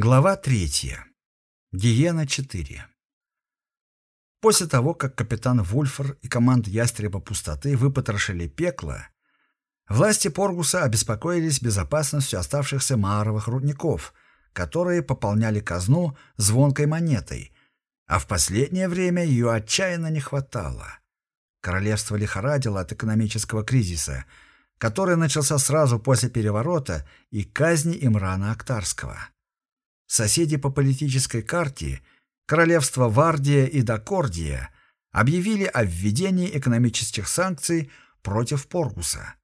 Глава третья. Гиена 4. После того, как капитан Вульфер и команда Ястреба Пустоты выпотрошили пекло, власти Поргуса обеспокоились безопасностью оставшихся Мааровых рудников, которые пополняли казну звонкой монетой, а в последнее время ее отчаянно не хватало. Королевство лихорадило от экономического кризиса, который начался сразу после переворота и казни Имрана Актарского. Соседи по политической карте, королевства Вардия и Дакордия, объявили о введении экономических санкций против Поргуса.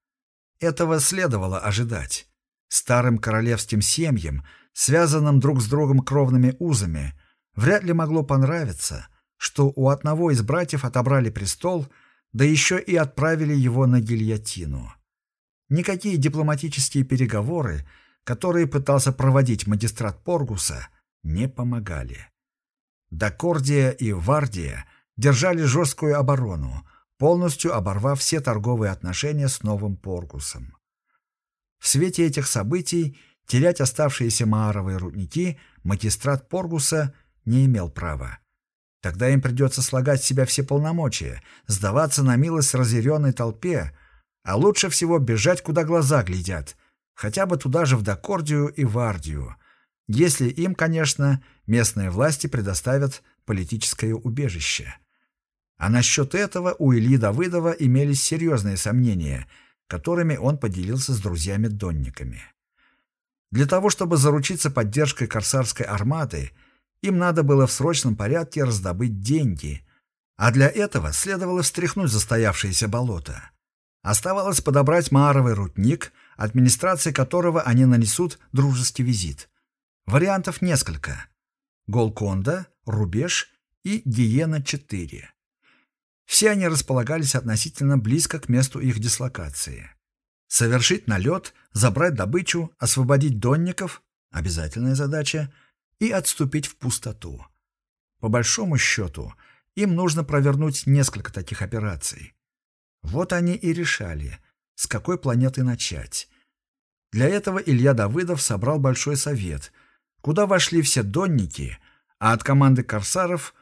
Этого следовало ожидать. Старым королевским семьям, связанным друг с другом кровными узами, вряд ли могло понравиться, что у одного из братьев отобрали престол, да еще и отправили его на гильотину. Никакие дипломатические переговоры которые пытался проводить магистрат Поргуса, не помогали. Докордия и Вардия держали жесткую оборону, полностью оборвав все торговые отношения с новым Поргусом. В свете этих событий терять оставшиеся мааровые рудники магистрат Поргуса не имел права. Тогда им придется слагать с себя все полномочия, сдаваться на милость разъяренной толпе, а лучше всего бежать, куда глаза глядят, хотя бы туда же в Докордию и Вардию, если им, конечно, местные власти предоставят политическое убежище. А насчет этого у Ильи Давыдова имелись серьезные сомнения, которыми он поделился с друзьями-донниками. Для того, чтобы заручиться поддержкой корсарской армады, им надо было в срочном порядке раздобыть деньги, а для этого следовало встряхнуть застоявшееся болото. Оставалось подобрать Мааровый рудник – администрации которого они нанесут дружеский визит. Вариантов несколько. Голконда, Рубеж и Гиена-4. Все они располагались относительно близко к месту их дислокации. Совершить налет, забрать добычу, освободить донников – обязательная задача – и отступить в пустоту. По большому счету, им нужно провернуть несколько таких операций. Вот они и решали, с какой планеты начать. Для этого Илья Давыдов собрал большой совет, куда вошли все донники, а от команды корсаров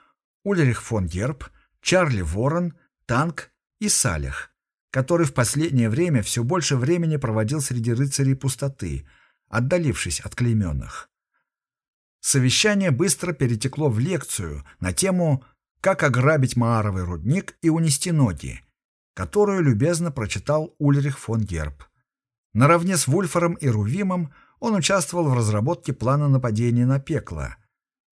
Ульрих фон Герб, Чарли Ворон, Танк и Салях, который в последнее время все больше времени проводил среди рыцарей пустоты, отдалившись от клейменных. Совещание быстро перетекло в лекцию на тему «Как ограбить Мааровый рудник и унести ноги», которую любезно прочитал Ульрих фон Герб. Наравне с Вульфором и Рувимом он участвовал в разработке плана нападения на пекло.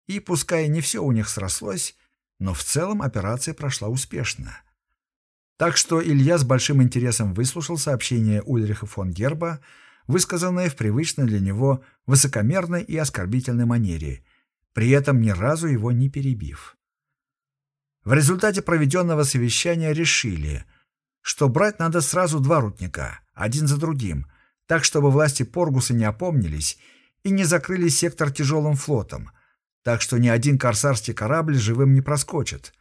И пускай не все у них срослось, но в целом операция прошла успешно. Так что Илья с большим интересом выслушал сообщение Ульриха фон Герба, высказанное в привычной для него высокомерной и оскорбительной манере, при этом ни разу его не перебив. В результате проведенного совещания решили – что брать надо сразу два рудника, один за другим, так чтобы власти Поргуса не опомнились и не закрыли сектор тяжелым флотом, так что ни один корсарский корабль живым не проскочит.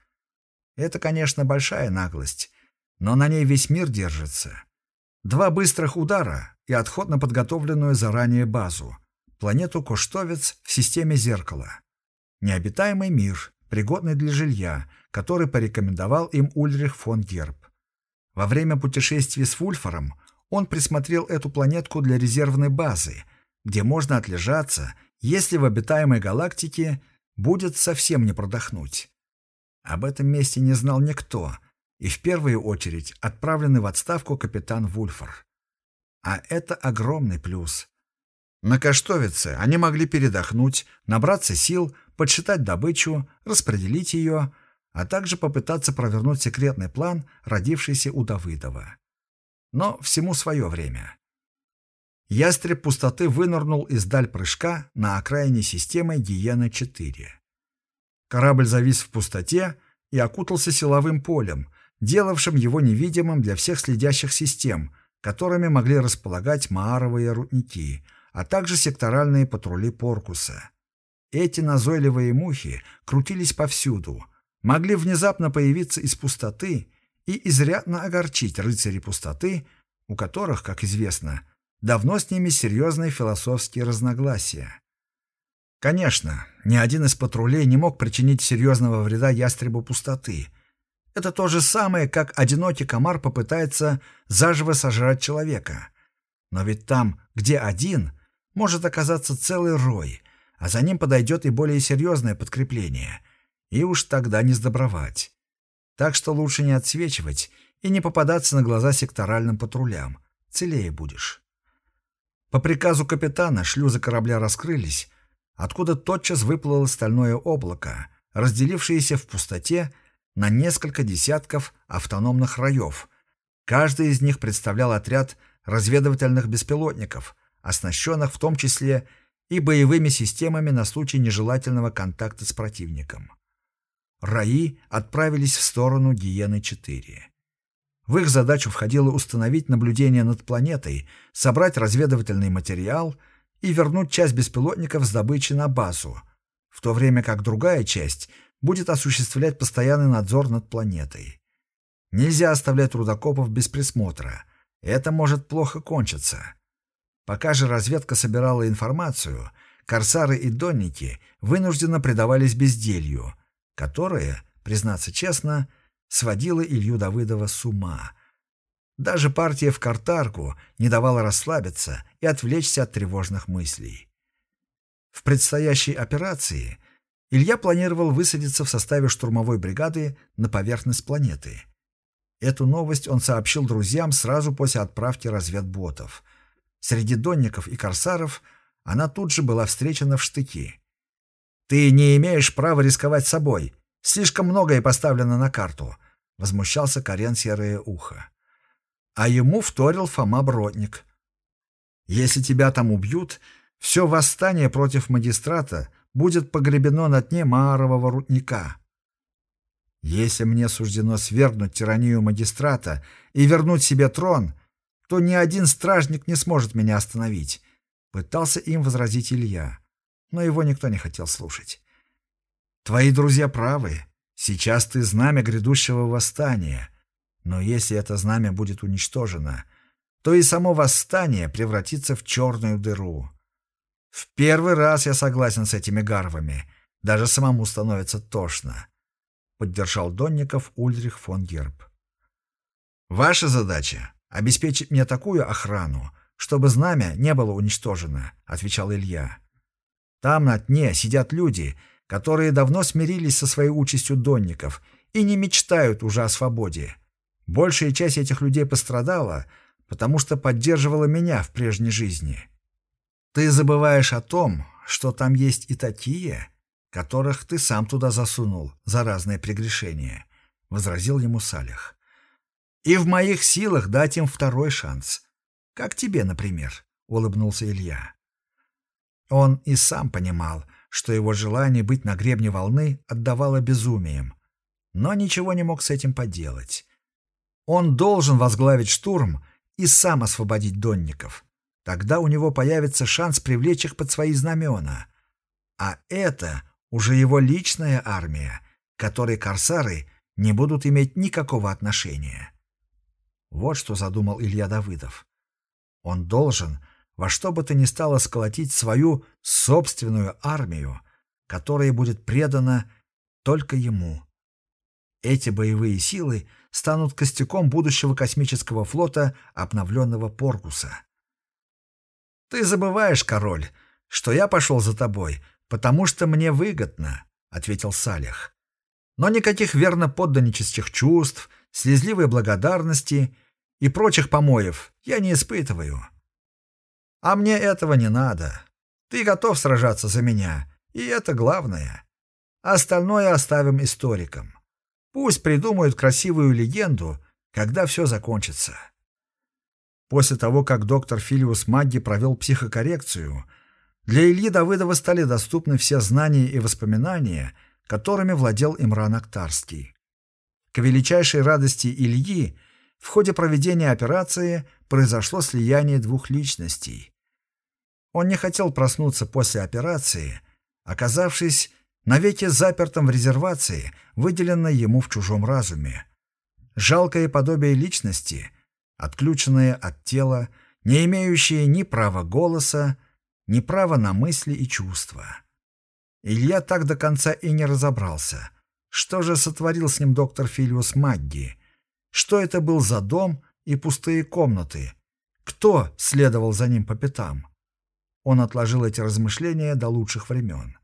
Это, конечно, большая наглость, но на ней весь мир держится. Два быстрых удара и отход на подготовленную заранее базу, планету Коштовец в системе зеркала. Необитаемый мир, пригодный для жилья, который порекомендовал им Ульрих фон Герб. Во время путешествий с Вульфором он присмотрел эту планетку для резервной базы, где можно отлежаться, если в обитаемой галактике будет совсем не продохнуть. Об этом месте не знал никто, и в первую очередь отправленный в отставку капитан Вульфор. А это огромный плюс. На Каштовице они могли передохнуть, набраться сил, подсчитать добычу, распределить ее, а также попытаться провернуть секретный план, родившийся у Давыдова. Но всему свое время. Ястреб пустоты вынырнул из даль прыжка на окраине системы Гиена-4. Корабль завис в пустоте и окутался силовым полем, делавшим его невидимым для всех следящих систем, которыми могли располагать мааровые рудники, а также секторальные патрули Поркуса. Эти назойливые мухи крутились повсюду, могли внезапно появиться из пустоты и изрядно огорчить рыцарей пустоты, у которых, как известно, давно с ними серьезные философские разногласия. Конечно, ни один из патрулей не мог причинить серьезного вреда ястребу пустоты. Это то же самое, как одинокий комар попытается заживо сожрать человека. Но ведь там, где один, может оказаться целый рой, а за ним подойдет и более серьезное подкрепление. И уж тогда не сдобровать. Так что лучше не отсвечивать и не попадаться на глаза секторальным патрулям. Целее будешь. По приказу капитана шлюзы корабля раскрылись, откуда тотчас выплыло стальное облако, разделившееся в пустоте на несколько десятков автономных раев. Каждый из них представлял отряд разведывательных беспилотников, оснащенных в том числе и боевыми системами на случай нежелательного контакта с противником. Раи отправились в сторону Гиены-4. В их задачу входило установить наблюдение над планетой, собрать разведывательный материал и вернуть часть беспилотников с добычи на базу, в то время как другая часть будет осуществлять постоянный надзор над планетой. Нельзя оставлять рудокопов без присмотра. Это может плохо кончиться. Пока же разведка собирала информацию, корсары и донники вынужденно предавались безделью, которое, признаться честно, сводило Илью Давыдова с ума. Даже партия в картарку не давала расслабиться и отвлечься от тревожных мыслей. В предстоящей операции Илья планировал высадиться в составе штурмовой бригады на поверхность планеты. Эту новость он сообщил друзьям сразу после отправки разведботов. Среди донников и корсаров она тут же была встречена в штыки. «Ты не имеешь права рисковать собой. Слишком многое поставлено на карту», — возмущался Карен Серое Ухо. А ему вторил Фома Бродник. «Если тебя там убьют, все восстание против магистрата будет погребено на дне Маарового рудника. Если мне суждено свергнуть тиранию магистрата и вернуть себе трон, то ни один стражник не сможет меня остановить», — пытался им возразить Илья но его никто не хотел слушать. «Твои друзья правы. Сейчас ты знамя грядущего восстания. Но если это знамя будет уничтожено, то и само восстание превратится в черную дыру. В первый раз я согласен с этими гарвами. Даже самому становится тошно», — поддержал Донников Ульрих фон Герб. «Ваша задача — обеспечить мне такую охрану, чтобы знамя не было уничтожено», — отвечал Илья. Там на дне сидят люди, которые давно смирились со своей участью донников и не мечтают уже о свободе. Большая часть этих людей пострадала, потому что поддерживала меня в прежней жизни. Ты забываешь о том, что там есть и такие, которых ты сам туда засунул за разные прегрешения, — возразил ему Салих. И в моих силах дать им второй шанс. Как тебе, например, — улыбнулся Илья. Он и сам понимал, что его желание быть на гребне волны отдавало безумием, но ничего не мог с этим поделать. Он должен возглавить штурм и сам освободить донников. Тогда у него появится шанс привлечь их под свои знамена. А это уже его личная армия, которой корсары не будут иметь никакого отношения. Вот что задумал Илья Давыдов. Он должен во что бы то ни стало сколотить свою собственную армию, которая будет предана только ему. Эти боевые силы станут костяком будущего космического флота обновленного Поргуса. «Ты забываешь, король, что я пошел за тобой, потому что мне выгодно», — ответил Салих. «Но никаких верно подданнических чувств, слезливой благодарности и прочих помоев я не испытываю». А мне этого не надо. Ты готов сражаться за меня, и это главное. Остальное оставим историкам. Пусть придумают красивую легенду, когда все закончится. После того, как доктор Филиус Магги провел психокоррекцию, для Ильи Давыдова стали доступны все знания и воспоминания, которыми владел Имран Актарский. К величайшей радости Ильи в ходе проведения операции произошло слияние двух личностей. Он не хотел проснуться после операции, оказавшись навеки запертым в резервации, выделенной ему в чужом разуме. Жалкое подобие личности, отключенное от тела, не имеющее ни права голоса, ни права на мысли и чувства. Илья так до конца и не разобрался. Что же сотворил с ним доктор Филиус Магги? Что это был за дом и пустые комнаты? Кто следовал за ним по пятам? Он отложил эти размышления до лучших времен.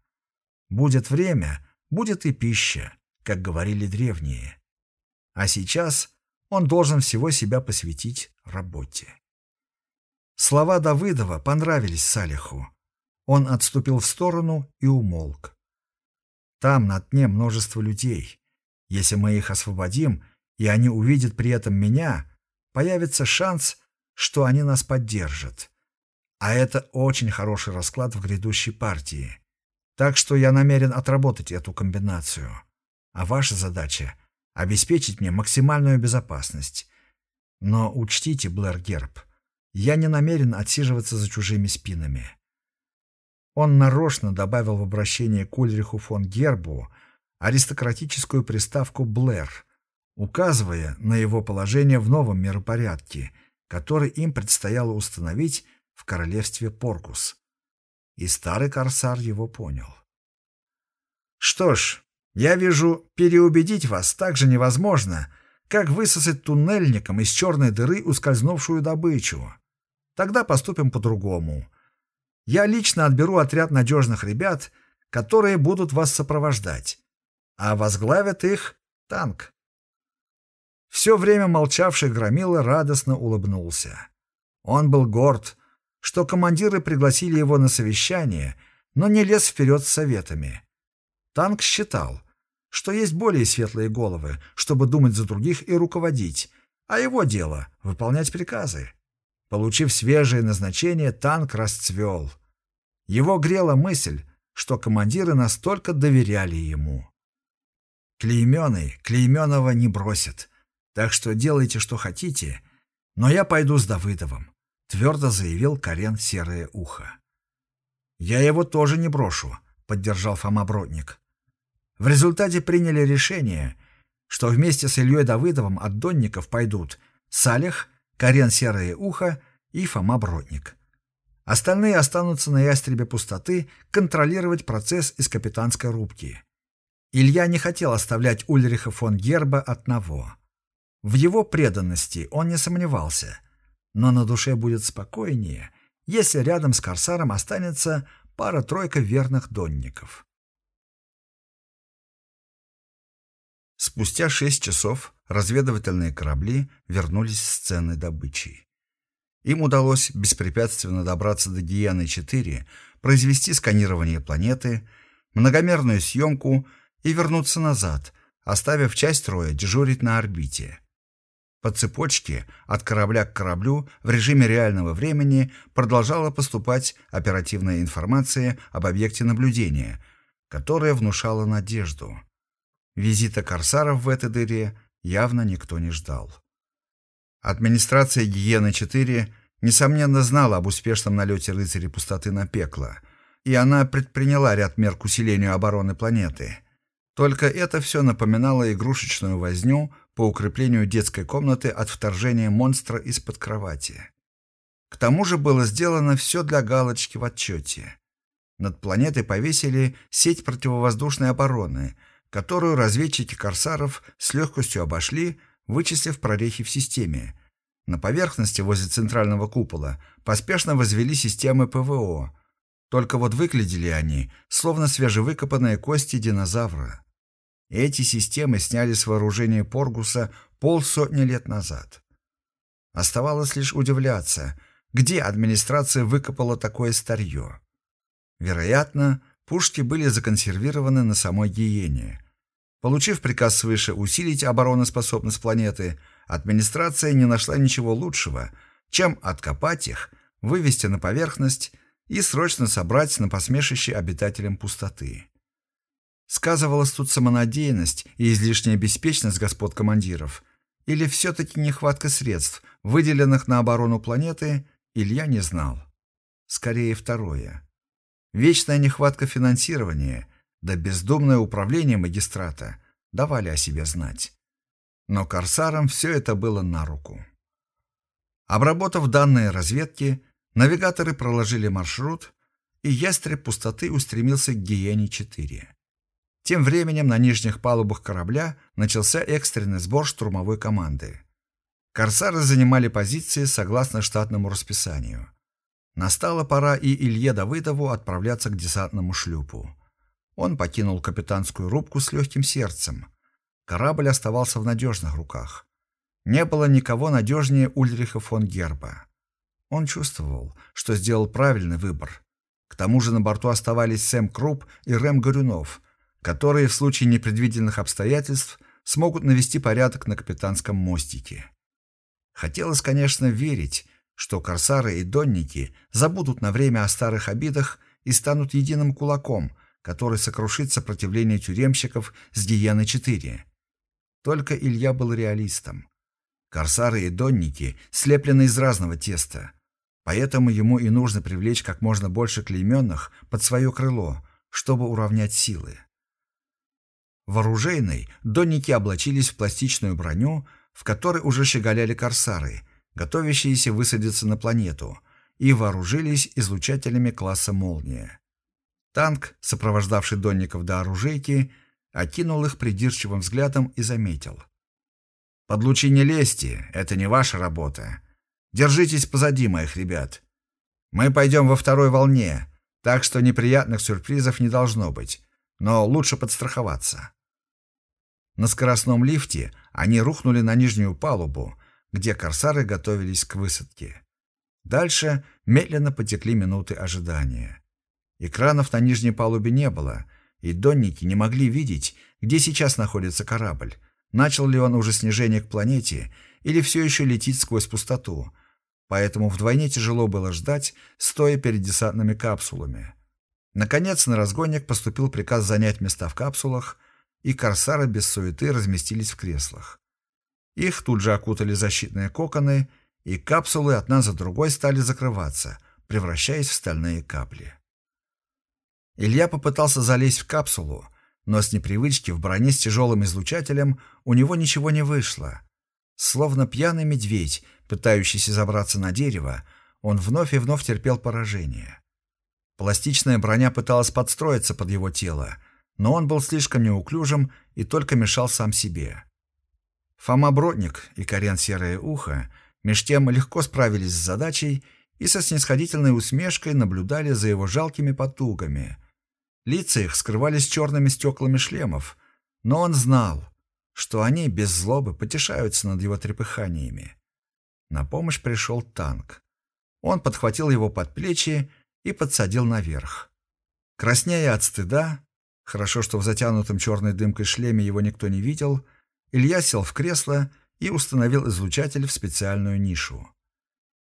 Будет время, будет и пища, как говорили древние. А сейчас он должен всего себя посвятить работе. Слова Давыдова понравились Салиху. Он отступил в сторону и умолк. Там на дне множество людей. Если мы их освободим, и они увидят при этом меня, появится шанс, что они нас поддержат. А это очень хороший расклад в грядущей партии. Так что я намерен отработать эту комбинацию. А ваша задача — обеспечить мне максимальную безопасность. Но учтите, Блэр Герб, я не намерен отсиживаться за чужими спинами. Он нарочно добавил в обращение к Ульриху фон Гербу аристократическую приставку «Блэр», указывая на его положение в новом миропорядке, который им предстояло установить в королевстве Поркус. И старый корсар его понял. «Что ж, я вижу, переубедить вас так же невозможно, как высосать туннельником из черной дыры ускользнувшую добычу. Тогда поступим по-другому. Я лично отберу отряд надежных ребят, которые будут вас сопровождать, а возглавит их танк». Все время молчавший Громила радостно улыбнулся. Он был горд, что командиры пригласили его на совещание, но не лез вперед с советами. Танк считал, что есть более светлые головы, чтобы думать за других и руководить, а его дело — выполнять приказы. Получив свежее назначение, танк расцвел. Его грела мысль, что командиры настолько доверяли ему. Клейменный Клейменова не бросит, так что делайте, что хотите, но я пойду с Давыдовым. — твердо заявил Карен Серое Ухо. «Я его тоже не брошу», — поддержал Фома Бродник. В результате приняли решение, что вместе с Ильей Давыдовым от Донников пойдут Салих, Карен Серое Ухо и Фома Бродник. Остальные останутся на ястребе пустоты контролировать процесс из капитанской рубки. Илья не хотел оставлять Ульриха фон Герба одного. В его преданности он не сомневался — но на душе будет спокойнее, если рядом с корсаром останется пара-тройка верных донников. Спустя шесть часов разведывательные корабли вернулись с ценной добычей. Им удалось беспрепятственно добраться до Гиены-4, произвести сканирование планеты, многомерную съемку и вернуться назад, оставив часть роя дежурить на орбите. По цепочке от корабля к кораблю в режиме реального времени продолжала поступать оперативная информация об объекте наблюдения, которая внушала надежду. Визита корсаров в этой дыре явно никто не ждал. Администрация Гиены-4 несомненно знала об успешном налете рыцарей пустоты на пекло, и она предприняла ряд мер к усилению обороны планеты. Только это все напоминало игрушечную возню по укреплению детской комнаты от вторжения монстра из-под кровати. К тому же было сделано все для галочки в отчете. Над планетой повесили сеть противовоздушной обороны, которую разведчики «Корсаров» с легкостью обошли, вычислив прорехи в системе. На поверхности возле центрального купола поспешно возвели системы ПВО. Только вот выглядели они, словно свежевыкопанные кости динозавра. Эти системы сняли с вооружения Поргуса полсотни лет назад. Оставалось лишь удивляться, где администрация выкопала такое старье. Вероятно, пушки были законсервированы на самой Гиене. Получив приказ свыше усилить обороноспособность планеты, администрация не нашла ничего лучшего, чем откопать их, вывести на поверхность и срочно собрать на посмешище обитателям пустоты. Сказывалась тут самонадеянность и излишняя беспечность господ командиров. Или все-таки нехватка средств, выделенных на оборону планеты, Илья не знал. Скорее второе. Вечная нехватка финансирования, да бездумное управление магистрата давали о себе знать. Но корсарам все это было на руку. Обработав данные разведки, навигаторы проложили маршрут и ястреб пустоты устремился к Гиене-4. Тем временем на нижних палубах корабля начался экстренный сбор штурмовой команды. Корсары занимали позиции согласно штатному расписанию. Настала пора и Илье Давыдову отправляться к десантному шлюпу. Он покинул капитанскую рубку с легким сердцем. Корабль оставался в надежных руках. Не было никого надежнее Ульриха фон Герба. Он чувствовал, что сделал правильный выбор. К тому же на борту оставались Сэм Круп и Рэм Горюнов, которые в случае непредвиденных обстоятельств смогут навести порядок на капитанском мостике. Хотелось, конечно, верить, что корсары и донники забудут на время о старых обидах и станут единым кулаком, который сокрушит сопротивление тюремщиков с Гиены-4. Только Илья был реалистом. Корсары и донники слеплены из разного теста, поэтому ему и нужно привлечь как можно больше клейменных под свое крыло, чтобы уравнять силы. В оружейной донники облачились в пластичную броню, в которой уже щеголяли корсары, готовящиеся высадиться на планету, и вооружились излучателями класса «Молния». Танк, сопровождавший донников до оружейки, окинул их придирчивым взглядом и заметил. «Под лучи не лезьте, это не ваша работа. Держитесь позади моих ребят. Мы пойдем во второй волне, так что неприятных сюрпризов не должно быть, но лучше подстраховаться». На скоростном лифте они рухнули на нижнюю палубу, где корсары готовились к высадке. Дальше медленно потекли минуты ожидания. Экранов на нижней палубе не было, и донники не могли видеть, где сейчас находится корабль, начал ли он уже снижение к планете или все еще летит сквозь пустоту. Поэтому вдвойне тяжело было ждать, стоя перед десантными капсулами. Наконец на разгонник поступил приказ занять места в капсулах, и корсары без суеты разместились в креслах. Их тут же окутали защитные коконы, и капсулы одна за другой стали закрываться, превращаясь в стальные капли. Илья попытался залезть в капсулу, но с непривычки в броне с тяжелым излучателем у него ничего не вышло. Словно пьяный медведь, пытающийся забраться на дерево, он вновь и вновь терпел поражение. Пластичная броня пыталась подстроиться под его тело, но он был слишком неуклюжим и только мешал сам себе. Фома Бродник и Карен Серое Ухо меж тем легко справились с задачей и со снисходительной усмешкой наблюдали за его жалкими потугами. Лица их скрывались черными стеклами шлемов, но он знал, что они без злобы потешаются над его трепыханиями. На помощь пришел танк. Он подхватил его под плечи и подсадил наверх. Краснея от стыда, Хорошо, что в затянутом черной дымкой шлеме его никто не видел. Илья сел в кресло и установил излучатель в специальную нишу.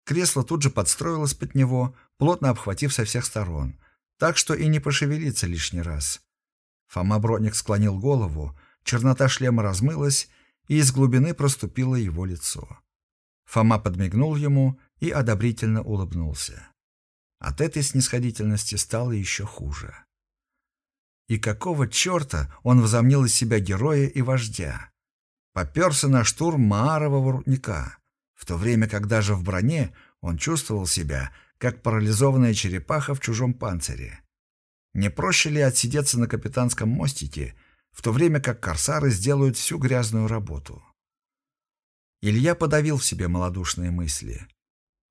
Кресло тут же подстроилось под него, плотно обхватив со всех сторон, так что и не пошевелиться лишний раз. Фома Броник склонил голову, чернота шлема размылась, и из глубины проступило его лицо. Фома подмигнул ему и одобрительно улыбнулся. От этой снисходительности стало еще хуже. И какого черта он возомнил из себя героя и вождя? Поперся на штурм Маарового рудника, в то время как даже в броне он чувствовал себя, как парализованная черепаха в чужом панцире. Не проще ли отсидеться на капитанском мостике, в то время как корсары сделают всю грязную работу? Илья подавил в себе малодушные мысли.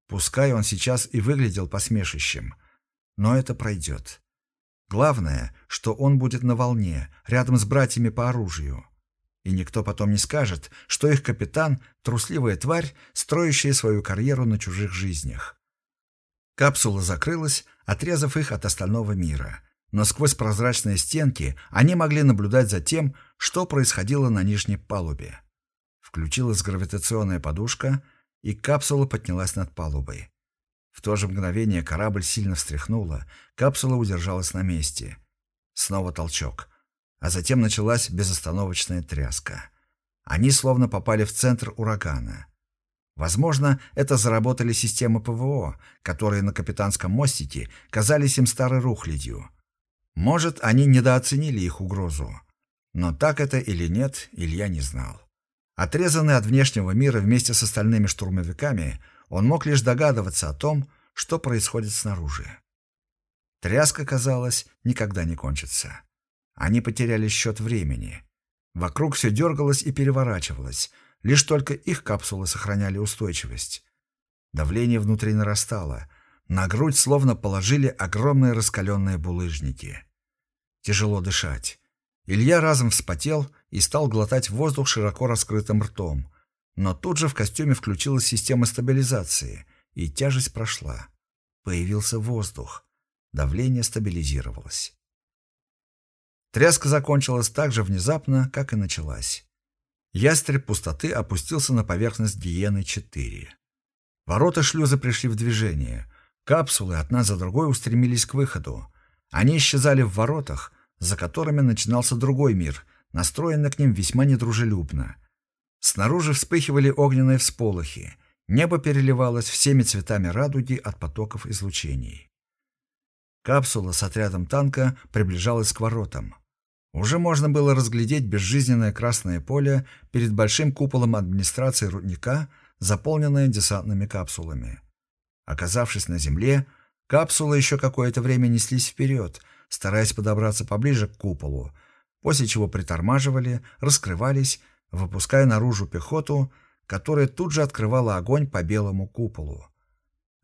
Пускай он сейчас и выглядел посмешищем, но это пройдет. Главное, что он будет на волне, рядом с братьями по оружию. И никто потом не скажет, что их капитан — трусливая тварь, строящая свою карьеру на чужих жизнях. Капсула закрылась, отрезав их от остального мира. Но сквозь прозрачные стенки они могли наблюдать за тем, что происходило на нижней палубе. Включилась гравитационная подушка, и капсула поднялась над палубой. В то же мгновение корабль сильно встряхнуло, капсула удержалась на месте. Снова толчок. А затем началась безостановочная тряска. Они словно попали в центр урагана. Возможно, это заработали системы ПВО, которые на капитанском мостике казались им старой рухлядью. Может, они недооценили их угрозу. Но так это или нет, Илья не знал. Отрезанный от внешнего мира вместе с остальными штурмовиками, он мог лишь догадываться о том, что происходит снаружи. Тряска, казалось, никогда не кончится. Они потеряли счет времени. Вокруг все дергалось и переворачивалось. Лишь только их капсулы сохраняли устойчивость. Давление внутри нарастало. На грудь словно положили огромные раскаленные булыжники. Тяжело дышать. Илья разом вспотел и стал глотать воздух широко раскрытым ртом. Но тут же в костюме включилась система стабилизации, и тяжесть прошла. Появился воздух. Давление стабилизировалось. Тряска закончилась так же внезапно, как и началась. Ястреб пустоты опустился на поверхность Гиены-4. Ворота шлюза пришли в движение. Капсулы одна за другой устремились к выходу. Они исчезали в воротах, за которыми начинался другой мир, настроенный к ним весьма недружелюбно. Снаружи вспыхивали огненные всполохи. Небо переливалось всеми цветами радуги от потоков излучений. Капсула с отрядом танка приближалась к воротам. Уже можно было разглядеть безжизненное красное поле перед большим куполом администрации рудника, заполненное десантными капсулами. Оказавшись на земле, капсулы еще какое-то время неслись вперед, стараясь подобраться поближе к куполу, после чего притормаживали, раскрывались, выпуская наружу пехоту, которая тут же открывала огонь по белому куполу.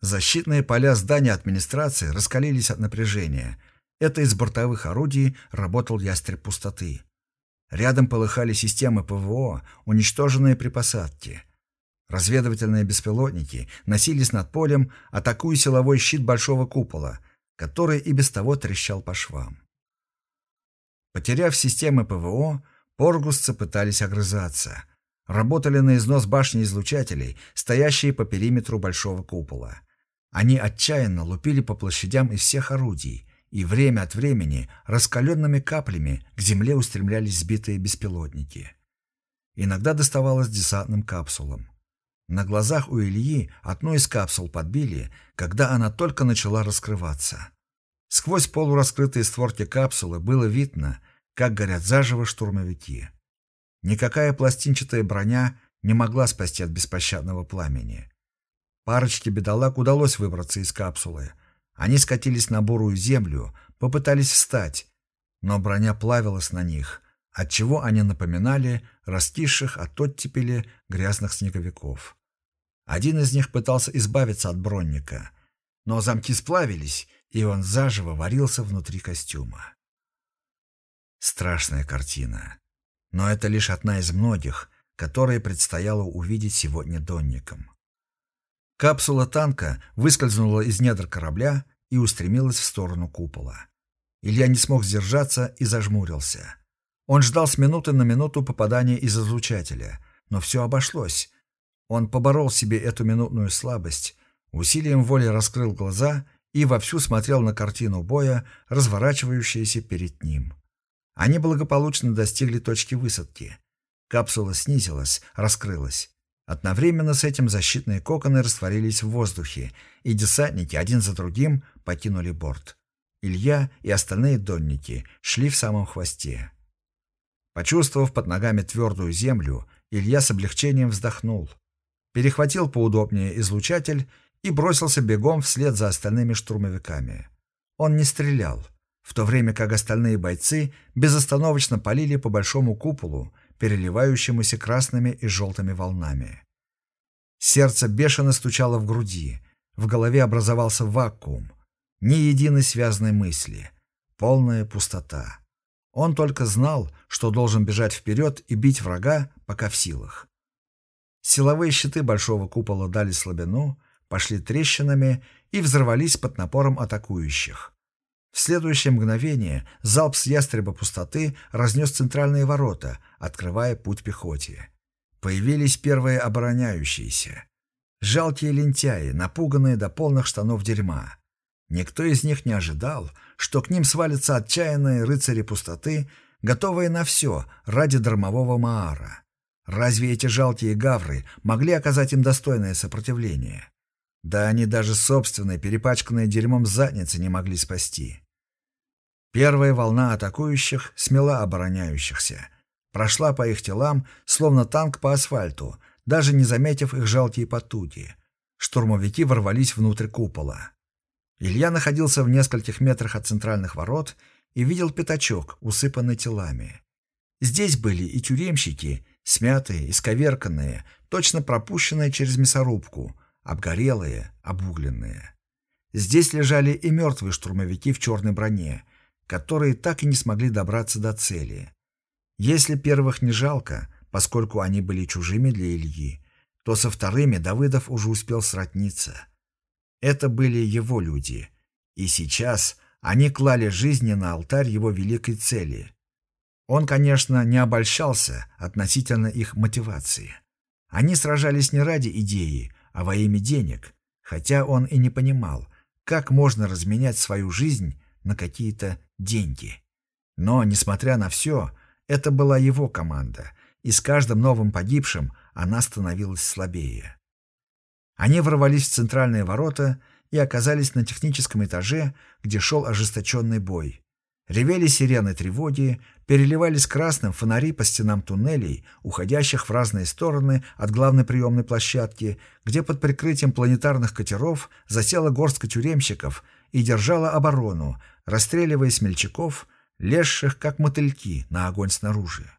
Защитные поля здания администрации раскалились от напряжения – это из бортовых орудий работал ястреб пустоты. Рядом полыхали системы ПВО, уничтоженные при посадке. Разведывательные беспилотники носились над полем, атакуя силовой щит большого купола, который и без того трещал по швам. Потеряв системы ПВО, поргусцы пытались огрызаться. Работали на износ башни излучателей, стоящие по периметру большого купола. Они отчаянно лупили по площадям из всех орудий, и время от времени раскаленными каплями к земле устремлялись сбитые беспилотники. Иногда доставалось десантным капсулам. На глазах у Ильи одну из капсул подбили, когда она только начала раскрываться. Сквозь полураскрытые створки капсулы было видно, как горят заживо штурмовики. Никакая пластинчатая броня не могла спасти от беспощадного пламени. Парочке бедолаг удалось выбраться из капсулы — они скатились на бурую землю, попытались встать, но броня плавилась на них, отчего они напоминали растисших от оттепели грязных снеговиков. Один из них пытался избавиться от бронника, но замки сплавились, и он заживо варился внутри костюма. Страшная картина. Но это лишь одна из многих, которые предстояло увидеть сегодня донникам. Капсула танка выскользнула из недр корабля и устремилась в сторону купола. Илья не смог сдержаться и зажмурился. Он ждал с минуты на минуту попадания из излучателя, но все обошлось. Он поборол себе эту минутную слабость, усилием воли раскрыл глаза и вовсю смотрел на картину боя, разворачивающуюся перед ним. Они благополучно достигли точки высадки. Капсула снизилась, раскрылась. Одновременно с этим защитные коконы растворились в воздухе, и десантники один за другим покинули борт. Илья и остальные донники шли в самом хвосте. Почувствовав под ногами твердую землю, Илья с облегчением вздохнул. Перехватил поудобнее излучатель и бросился бегом вслед за остальными штурмовиками. Он не стрелял, в то время как остальные бойцы безостановочно полили по большому куполу, переливающемуся красными и желтыми волнами. Сердце бешено стучало в груди, в голове образовался вакуум, ни единой связанной мысли, полная пустота. Он только знал, что должен бежать вперед и бить врага, пока в силах. Силовые щиты большого купола дали слабину, пошли трещинами и взорвались под напором атакующих. В следующее мгновение залп с ястреба пустоты разнес центральные ворота, открывая путь пехоте. Появились первые обороняющиеся. Жалкие лентяи, напуганные до полных штанов дерьма. Никто из них не ожидал, что к ним свалятся отчаянные рыцари пустоты, готовые на все ради дармового Маара. Разве эти жалкие гавры могли оказать им достойное сопротивление? Да они даже собственной, перепачканной дерьмом задницы не могли спасти. Первая волна атакующих смела обороняющихся. Прошла по их телам, словно танк по асфальту, даже не заметив их жалкие потуги. Штурмовики ворвались внутрь купола. Илья находился в нескольких метрах от центральных ворот и видел пятачок, усыпанный телами. Здесь были и тюремщики, смятые, исковерканные, точно пропущенные через мясорубку, обгорелые, обугленные. Здесь лежали и мертвые штурмовики в черной броне, которые так и не смогли добраться до цели. Если первых не жалко, поскольку они были чужими для Ильи, то со вторыми Давыдов уже успел сродниться. Это были его люди, и сейчас они клали жизни на алтарь его великой цели. Он, конечно, не обольщался относительно их мотивации. Они сражались не ради идеи, а во имя денег, хотя он и не понимал, как можно разменять свою жизнь на какие-то деньги. Но, несмотря на все, это была его команда, и с каждым новым погибшим она становилась слабее. Они ворвались в центральные ворота и оказались на техническом этаже, где шел ожесточенный бой. Ревели сирены тревоги, переливались красным фонари по стенам туннелей, уходящих в разные стороны от главной приемной площадки, где под прикрытием планетарных катеров засела горстка тюремщиков и держала оборону, расстреливая смельчаков, лезших как мотыльки на огонь снаружи.